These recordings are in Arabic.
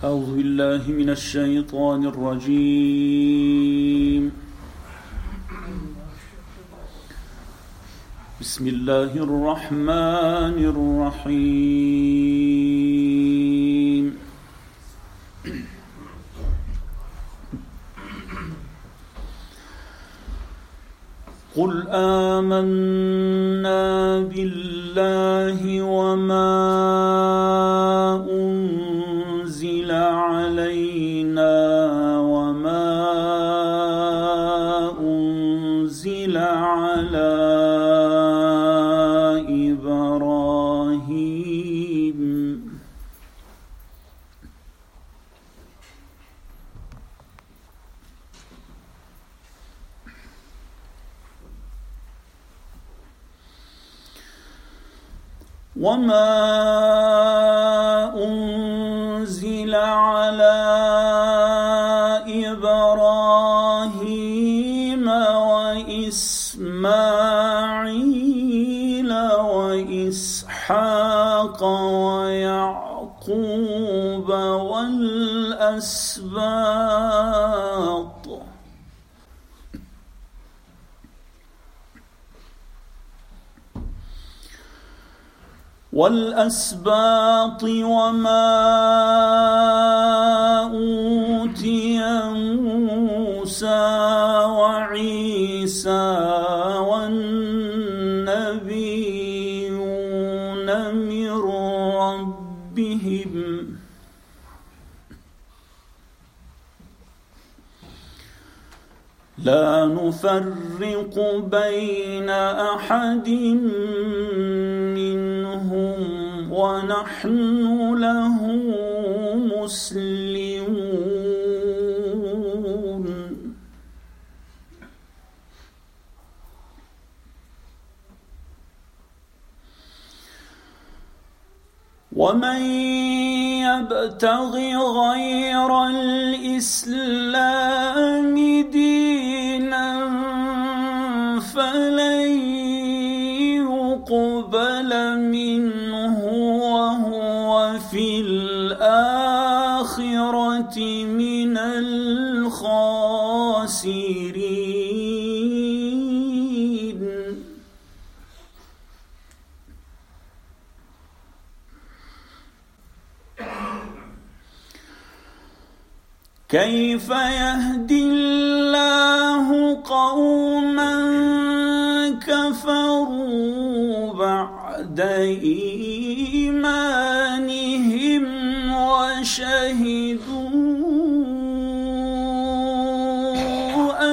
أعوذ بالله من الشيطان الرجيم. بسم الله الرحمن الرحيم. قل آمنا بالله وما وما أنزل على إبراهيم وإسماعيل وإسحاق ويعقوب والأسباط والأسباط وما أوتي موسى وعيسى والنبيون من ربهم. لا نفرق بين أحد ونحن له مسلمون ومن يبتغ غير الاسلام دينا فلن يقبل منه كيف يهدي الله قوما كفروا بعد إيمان وشهدوا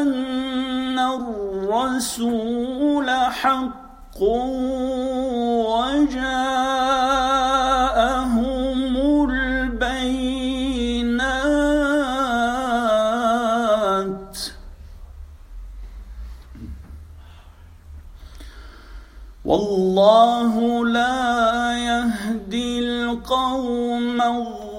أن الرسول حق وجاءهم والله لا يهدي القوم الظالمين.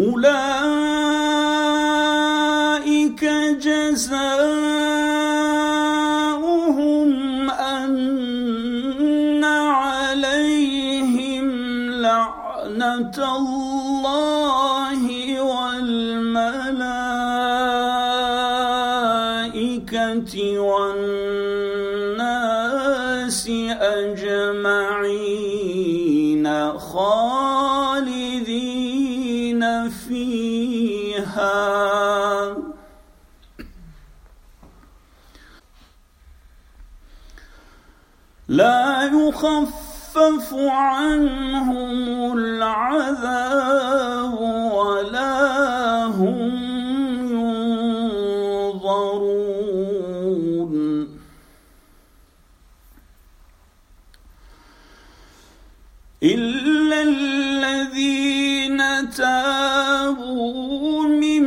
أولئك جزاؤهم لعنة الله والناس أجمعين خالدين فيها. لا يخفف عنهم العذاب ولا هم إلا الذين تابوا من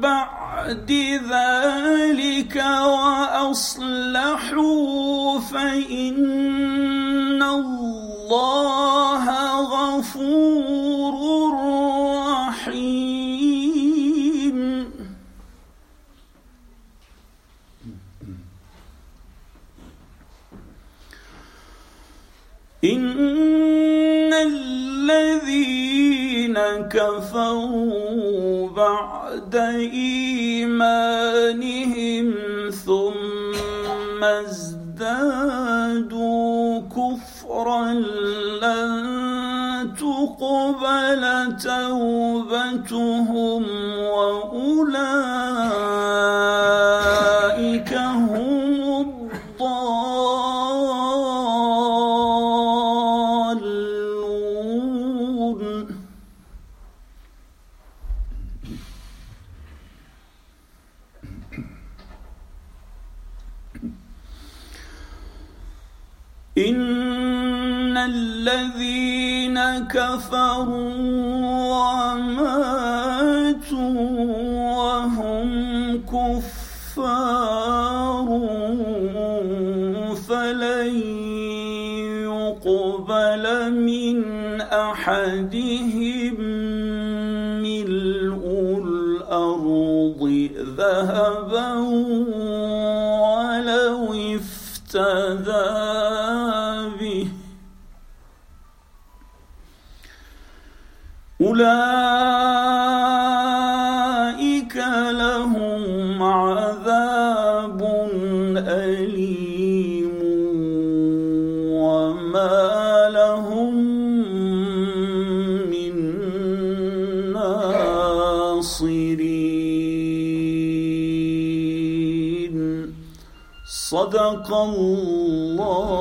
بعد ذلك وأصلحوا فإن الله غفور رحيم. إن الذين كفروا بعد إيمانهم ثم ازدادوا كفرا لن تقبل توبتهم وأولئك هم الضالون. إن الذين كفروا وماتوا وهم كفار فلن يقبل من أحدهم ذهبا ولو افتدى أولئك لهم عذاب أليم وما لهم من ناصرين. صدق الله